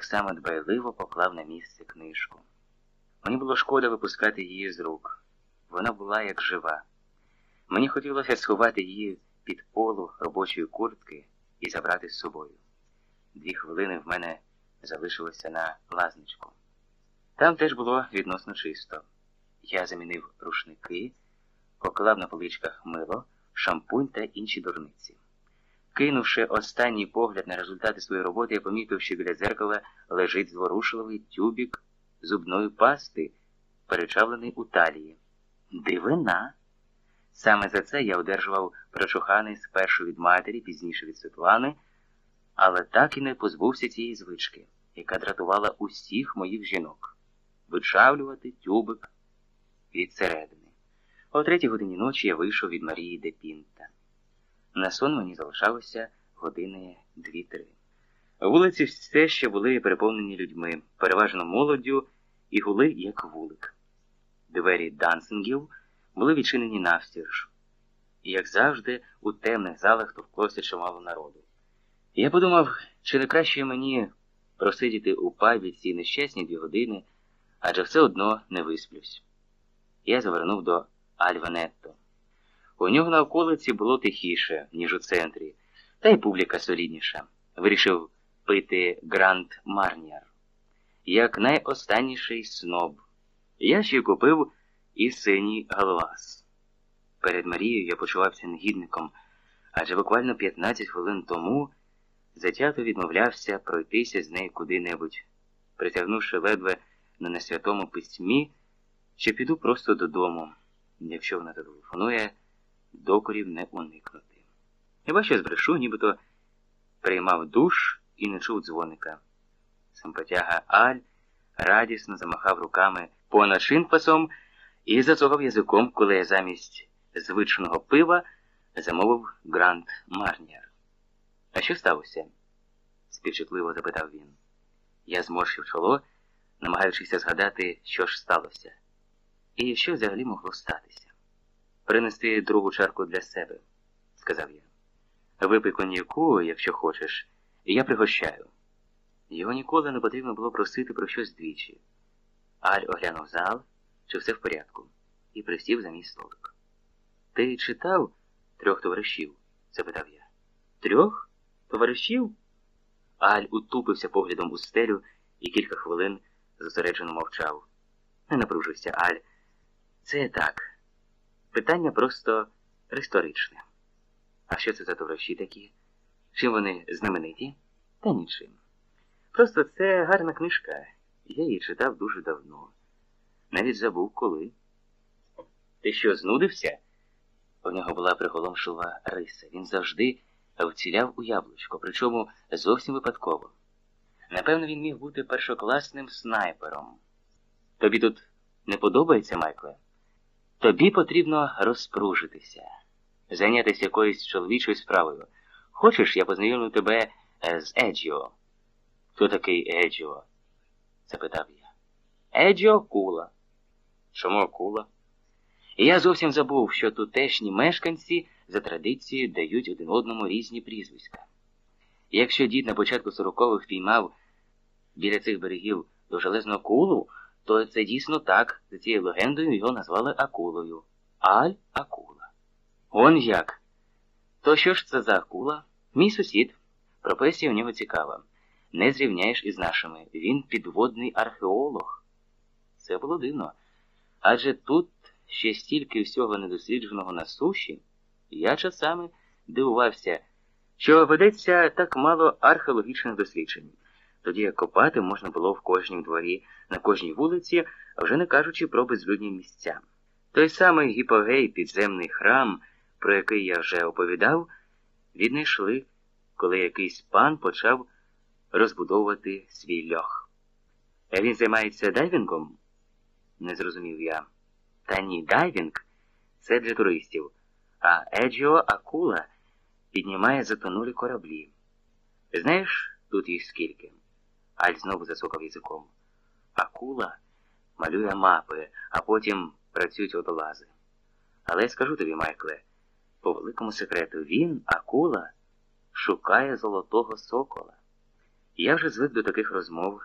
так само дбайливо поклав на місце книжку. Мені було шкода випускати її з рук. Вона була як жива. Мені хотілося сховати її під полу робочої куртки і забрати з собою. Дві хвилини в мене залишилося на лазничку. Там теж було відносно чисто. Я замінив рушники, поклав на поличках мило, шампунь та інші дурниці. Кинувши останній погляд на результати своєї роботи, я помітив, що біля дзеркала лежить зворушливий тюбік зубної пасти, перечавлений у талії. Дивина! Саме за це я одержував прочуханий спершу від матері, пізніше від Світлани, але так і не позбувся цієї звички, яка дратувала усіх моїх жінок вичавлювати тюбик від середини. О третій годині ночі я вийшов від Марії Депінта. На сон мені залишалося години дві-три. Вулиці все ще були переповнені людьми, переважно молоддю, і гули, як вулик. Двері дансингів були відчинені навстіж. І, як завжди, у темних залах товклося чимало народу. Я подумав, чи не краще мені просидіти у пабі ці нещасні дві години, адже все одно не висплюсь. Я завернув до Альванетто. У нього на околиці було тихіше, ніж у центрі, та й публіка солідніша. Вирішив пити Гранд Марніар, як найостанніший сноб. Я ще купив і синій галвас. Перед Марією я почувався негідником, адже буквально 15 хвилин тому затято відмовлявся пройтися з нею куди-небудь, притягнувши ледве на несвятому письмі, що піду просто додому, якщо вона телефонує, докорів не уникнути. Хіба що збрешу, нібито приймав душ і не чув дзвоника. Симпатяга Аль радісно замахав руками понад шинпасом і зацокав язиком, коли я замість звичного пива замовив Гранд Марніар. А що сталося? співчутливо запитав він. Я зморщив чоло, намагаючися згадати, що ж сталося, і що взагалі могло статися. Принести другу чарку для себе, сказав я. Випий коньяку, якщо хочеш, і я пригощаю. Його ніколи не потрібно було просити про щось двічі. Аль оглянув зал, чи все в порядку, і присів за мій столик. Ти читав трьох товаришів? запитав я. Трьох товаришів? Аль утупився поглядом у стелю і кілька хвилин зосереджено мовчав. Не напружився Аль. Це так. Питання просто риторичне. А що це за товариші такі? Чим вони знамениті? Та нічим. Просто це гарна книжка. Я її читав дуже давно. Навіть забув коли. Ти що, знудився? У нього була приголомшова риса. Він завжди вціляв у яблучко, причому зовсім випадково. Напевно, він міг бути першокласним снайпером. Тобі тут не подобається, Майкле? Тобі потрібно розпружитися, зайнятися якоюсь чоловічою справою. Хочеш, я познайомлю тебе з Еджіо? Хто такий Еджіо? запитав я. Еджіо кула. Чому кула? Я зовсім забув, що тутешні мешканці за традицією дають один одному різні прізвиська. Якщо дід на початку сорокових піймав біля цих берегів довжелезну акулу, то це дійсно так, за цією легендою його назвали акулою. Аль Акула. Он як? То що ж це за акула? Мій сусід. Професія у нього цікава. Не зрівняєш із нашими. Він підводний археолог. Це було дивно. Адже тут ще стільки всього недослідженого на суші, я часами дивувався, що ведеться так мало археологічних досліджень. Тоді копати можна було в кожнім дворі, на кожній вулиці, вже не кажучи про безлюдні місця. Той самий гіпогей, підземний храм, про який я вже оповідав, віднайшли, коли якийсь пан почав розбудовувати свій льох. А він займається дайвінгом? Не зрозумів я. Та ні, дайвінг це для туристів, а Еджіо Акула піднімає затонулі кораблі. Знаєш, тут їх скільки? Аль знову засокав язиком. Акула малює мапи, а потім працюють водолази. Але я скажу тобі, Майкле, по великому секрету, він, акула, шукає золотого сокола. Я вже звик до таких розмов,